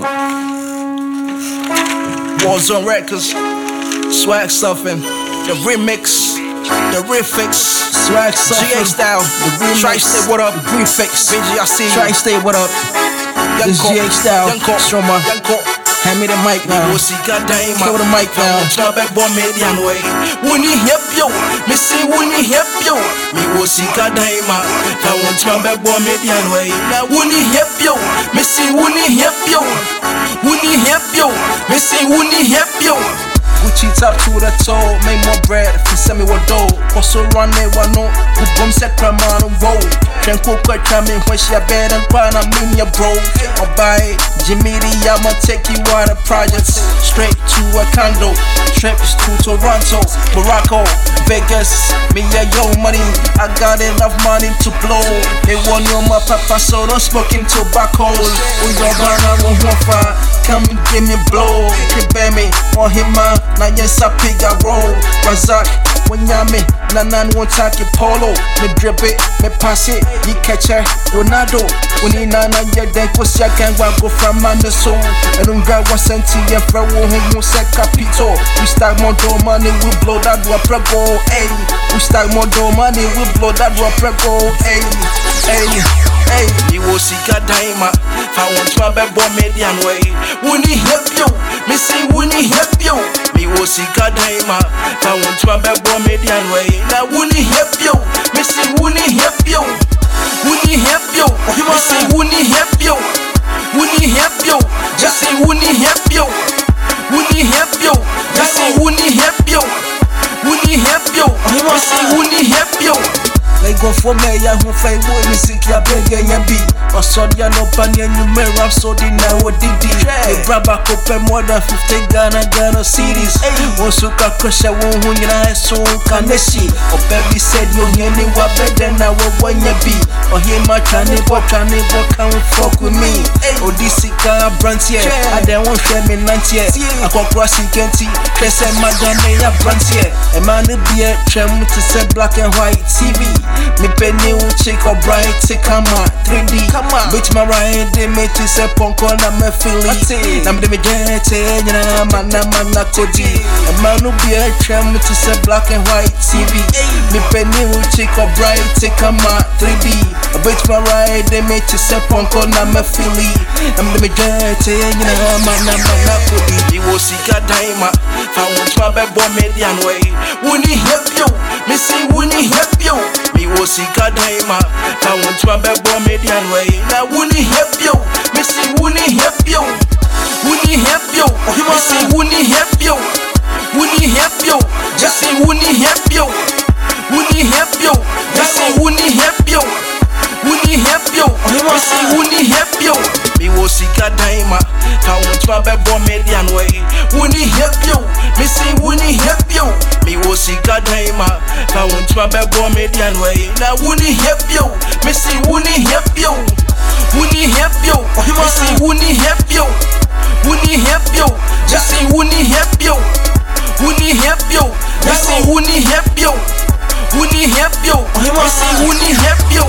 Yanko. Warzone Records, Swag Stuffing, the remix, the refix, Swag Stuffing, GA style, the remix, Tri State, what up? the prefix. Benji, I see you. Tri State, what up? This GA style, Yanko, Stroma. Yanko. Hand me the mic now. Usika daima Throw the mic down. Chabe bo median way Wuni help yo Me say wuni help yo Me usika daima Kawan chabe bo median way Na wuni help yo Me say wuni help yo Wuni help yo Me say wuni help yo Gucci top to the toe, make me what dough, also run it, what no. Who bum set crime on the road. Can cook a crime in when she a bed and grind, I mean your bro. Or buy Jimmy D, I'ma take you out of projects. Straight to a condo. Trips to Toronto, Morocco, Vegas. Me yeah, yo money, I got enough money to blow. They want you my papa, so don't smoking tobacco. We don't burn, I won't fire. Come and give me blow. Keep me on him, man. Now yes, I pick a roll. Razak, when yami, na nan won't take your polo. Me drip it, me pass it, you catch her. Ronaldo, when he nana, yeah, then go see a gang go from man the soul. And um, guy was sent to your friend who set capito. More dough money, we blow that ayy. We stack more dough money, we blow that do a prego, ayy, ayy, ayy. Me usika daima Kawan chabe bo median way Wuni help yo Me say wuni help yo Me chabe bo median way Na wuni help yo Me say wuni help yo Wuni help yo Me say wuni help yo Wuni help yo Me say wuni help yo Wuni help yo Me say wuni help yo Wuni help yo Me say wuni help yo Like go for me, ya who fight with me, sick ya beg Eh, ya eh, be. Oh, or so ya no pan ya you may rap so di now what did di. They grab a couple more than 50 Ghana Ghana cities. Also ka crush ya won who you know so can they see. Or baby said you hear me what better now what when ya be. Or hear my trying but trying but can't fuck with me. Oh this ka brand here. I don't want share me nant here. I can cross in Kenti. Press a madam ya brand here. A man be a trim to say black and white TV. Me penny will check or bright take come on 3D. Come on. Bitch my ride they me to say punk on I'm a feeling. Ate. Nam de me you know man na man na kodi. A man will be a trim to say black and white TV. Me penny will check or bright take come on 3D. A bitch my ride they me to say punk on I'm a feeling. Nam de me get you know man na man na kodi. Me usika daima Kawan chabe bo median way Wuni help yo Me say wuni help yo Me usika daima Kawan chabe bo median way Na wuni help yo Me say wuni help yo Wuni help yo Me say wuni help yo Wuni help yo Me say wuni help yo Wuni help yo Me say wuni help yo Wuni help yo Me say wuni help yo Me usika daima Kawan chabe bo median way Wuni help yo Me say wuni help yo Me usika daima Kawan chabe bo median way Na wuni help yo Me say wuni help yo Wuni help yo Me say wuni help yo Wuni help yo Me say wuni help yo Wuni help yo Me say wuni help yo Wuni help yo Me say wuni help yo